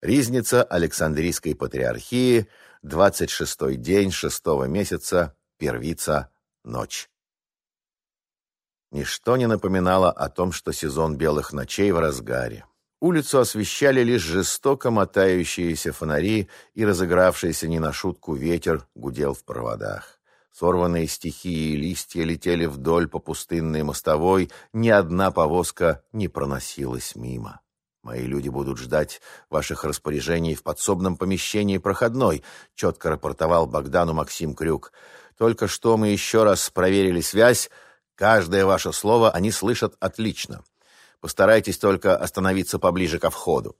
Ризница Александрийской патриархии, 26-й день шестого месяца, первица, ночь. Ничто не напоминало о том, что сезон белых ночей в разгаре. Улицу освещали лишь жестоко мотающиеся фонари, и разыгравшийся не на шутку ветер гудел в проводах. Сорванные стихии и листья летели вдоль по пустынной мостовой, ни одна повозка не проносилась мимо. Мои люди будут ждать ваших распоряжений в подсобном помещении проходной, четко рапортовал Богдану Максим Крюк. Только что мы еще раз проверили связь. Каждое ваше слово они слышат отлично. Постарайтесь только остановиться поближе ко входу.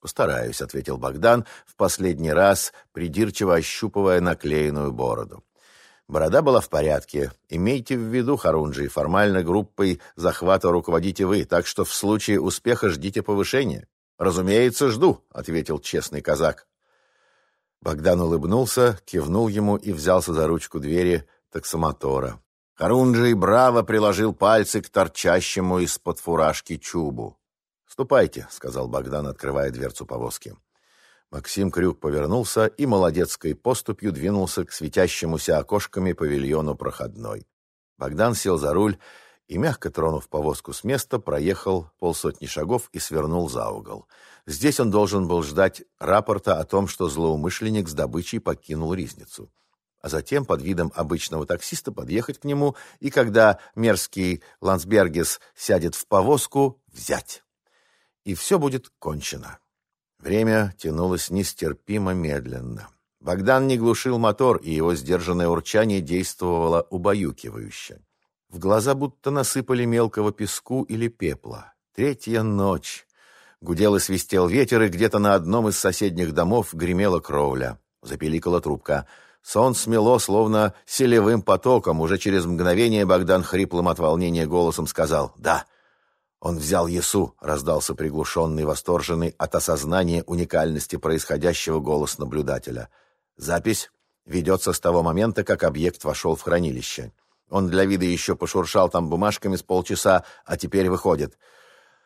Постараюсь, ответил Богдан, в последний раз придирчиво ощупывая наклеенную бороду. Борода была в порядке. Имейте в виду, Харунжи, формально группой захвата руководите вы, так что в случае успеха ждите повышения. Разумеется, жду, ответил честный казак. Богдан улыбнулся, кивнул ему и взялся за ручку двери таксомотора. Харунжий браво приложил пальцы к торчащему из-под фуражки чубу. «Ступайте», — сказал Богдан, открывая дверцу повозки. Максим Крюк повернулся и молодецкой поступью двинулся к светящемуся окошками павильону проходной. Богдан сел за руль и, мягко тронув повозку с места, проехал полсотни шагов и свернул за угол. Здесь он должен был ждать рапорта о том, что злоумышленник с добычей покинул ризницу. А затем, под видом обычного таксиста, подъехать к нему и, когда мерзкий Лансбергес сядет в повозку, взять. И все будет кончено. Время тянулось нестерпимо медленно. Богдан не глушил мотор, и его сдержанное урчание действовало убаюкивающе. В глаза будто насыпали мелкого песку или пепла. Третья ночь. Гудел и свистел ветер, и где-то на одном из соседних домов гремела кровля. Запеликала трубка. Сон смело, словно селевым потоком. Уже через мгновение Богдан хриплым от волнения голосом сказал «Да». Он взял Есу, раздался приглушенный, восторженный от осознания уникальности происходящего голос наблюдателя. Запись ведется с того момента, как объект вошел в хранилище. Он для вида еще пошуршал там бумажками с полчаса, а теперь выходит.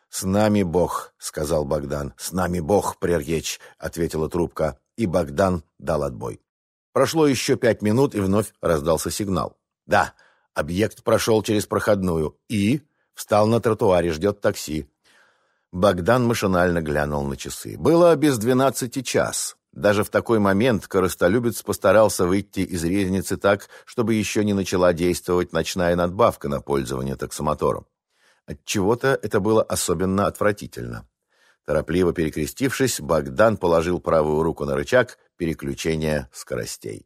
«С нами Бог», — сказал Богдан. «С нами Бог, прерьечь», — ответила трубка, и Богдан дал отбой. Прошло еще пять минут, и вновь раздался сигнал. «Да, объект прошел через проходную. И...» Встал на тротуаре, ждет такси. Богдан машинально глянул на часы. Было без двенадцати час. Даже в такой момент коростолюбец постарался выйти из резницы так, чтобы еще не начала действовать ночная надбавка на пользование таксомотором. Отчего-то это было особенно отвратительно. Торопливо перекрестившись, Богдан положил правую руку на рычаг переключения скоростей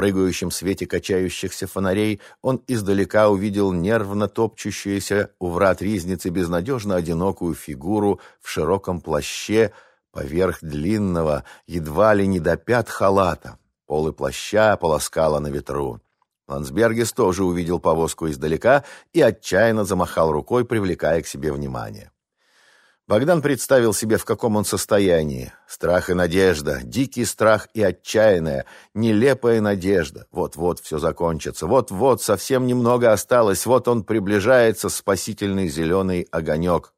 прыгающем свете качающихся фонарей он издалека увидел нервно топчущуюся у врат ризницы безнадежно одинокую фигуру в широком плаще поверх длинного, едва ли не до пят халата. Полы плаща полоскало на ветру. Лансбергес тоже увидел повозку издалека и отчаянно замахал рукой, привлекая к себе внимание. Богдан представил себе, в каком он состоянии. Страх и надежда, дикий страх и отчаянная, нелепая надежда. Вот-вот все закончится, вот-вот совсем немного осталось, вот он приближается, спасительный зеленый огонек.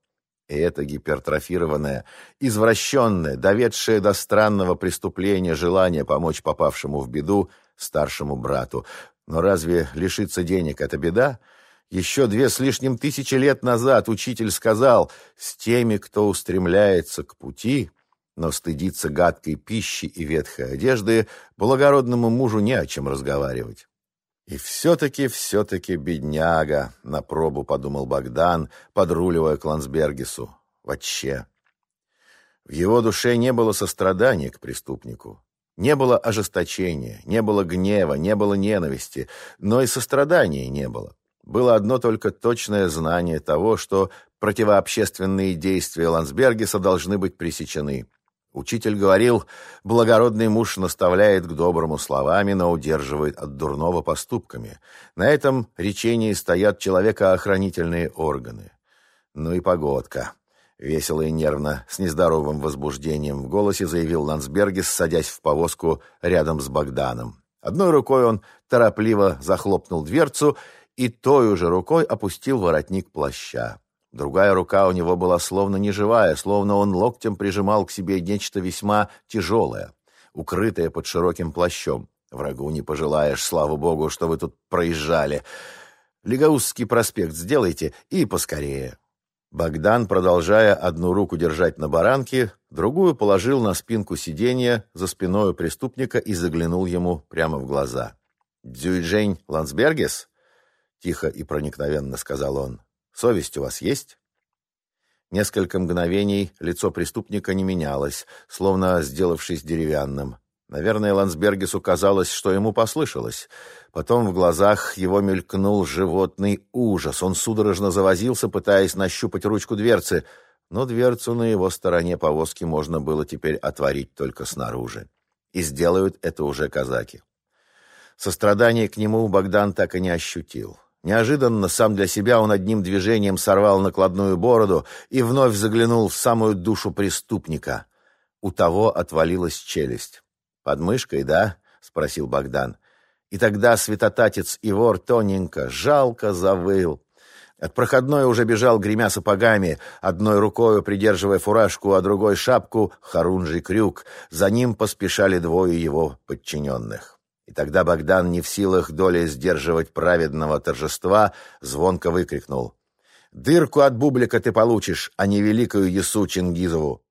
И это гипертрофированное, извращенное, доведшее до странного преступления желание помочь попавшему в беду старшему брату. Но разве лишиться денег — это беда? — еще две с лишним тысячи лет назад учитель сказал, с теми, кто устремляется к пути, но стыдится гадкой пищи и ветхой одежды, благородному мужу не о чем разговаривать. И все-таки, все-таки бедняга, на пробу подумал Богдан, подруливая к Лансбергесу. Вообще. В его душе не было сострадания к преступнику. Не было ожесточения, не было гнева, не было ненависти, но и сострадания не было. Было одно только точное знание того, что противообщественные действия Лансбергеса должны быть пресечены. Учитель говорил, благородный муж наставляет к доброму словами, но удерживает от дурного поступками. На этом речении стоят человекоохранительные органы. Ну и погодка. Весело и нервно, с нездоровым возбуждением в голосе заявил Лансбергес, садясь в повозку рядом с Богданом. Одной рукой он торопливо захлопнул дверцу и той же рукой опустил воротник плаща. Другая рука у него была словно неживая, словно он локтем прижимал к себе нечто весьма тяжелое, укрытое под широким плащом. Врагу не пожелаешь, слава богу, что вы тут проезжали. Легаузский проспект сделайте и поскорее. Богдан, продолжая одну руку держать на баранке, другую положил на спинку сиденья за спиной преступника и заглянул ему прямо в глаза. «Дзюйджень Лансбергес?» — тихо и проникновенно сказал он. «Совесть у вас есть?» Несколько мгновений лицо преступника не менялось, словно сделавшись деревянным. Наверное, Лансбергесу казалось, что ему послышалось. Потом в глазах его мелькнул животный ужас. Он судорожно завозился, пытаясь нащупать ручку дверцы, но дверцу на его стороне повозки можно было теперь отворить только снаружи. И сделают это уже казаки. Сострадание к нему Богдан так и не ощутил. Неожиданно сам для себя он одним движением сорвал накладную бороду и вновь заглянул в самую душу преступника. У того отвалилась челюсть. «Под мышкой, да?» — спросил Богдан. И тогда святотатец Ивор тоненько, жалко завыл. От проходной уже бежал, гремя сапогами, одной рукой придерживая фуражку, а другой шапку, хорунжий крюк. За ним поспешали двое его подчиненных. Тогда Богдан, не в силах доли сдерживать праведного торжества, звонко выкрикнул. «Дырку от бублика ты получишь, а не великую Ясу Чингизову!»